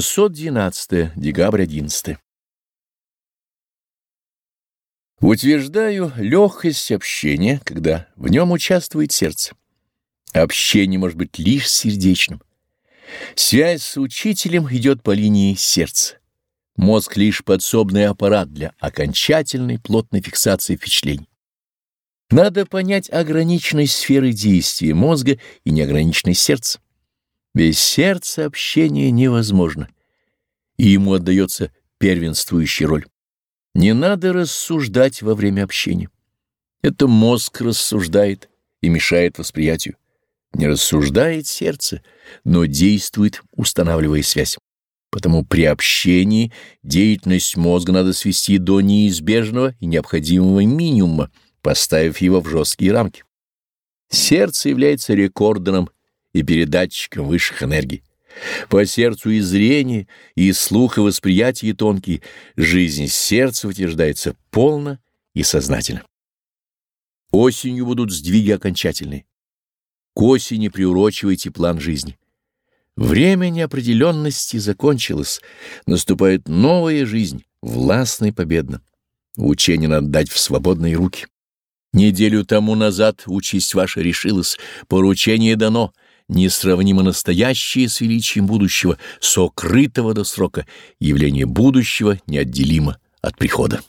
612 декабрь 11 Утверждаю легкость общения, когда в нем участвует сердце. Общение может быть лишь сердечным. Связь с учителем идет по линии сердца. Мозг — лишь подсобный аппарат для окончательной плотной фиксации впечатлений. Надо понять ограниченность сферы действия мозга и неограниченность сердца. Без сердца общение невозможно, и ему отдается первенствующая роль. Не надо рассуждать во время общения. Это мозг рассуждает и мешает восприятию. Не рассуждает сердце, но действует, устанавливая связь. Потому при общении деятельность мозга надо свести до неизбежного и необходимого минимума, поставив его в жесткие рамки. Сердце является рекордером и передатчиком высших энергий. По сердцу и зрение, и слух, и восприятие тонкие, жизнь сердца утверждается полно и сознательно. Осенью будут сдвиги окончательные. К осени приурочивайте план жизни. Время неопределенности закончилось, наступает новая жизнь, властно и победно. Учение надо дать в свободные руки. Неделю тому назад участь ваша решилась, поручение дано — несравнимо настоящее с величием будущего, сокрытого до срока, явление будущего неотделимо от прихода.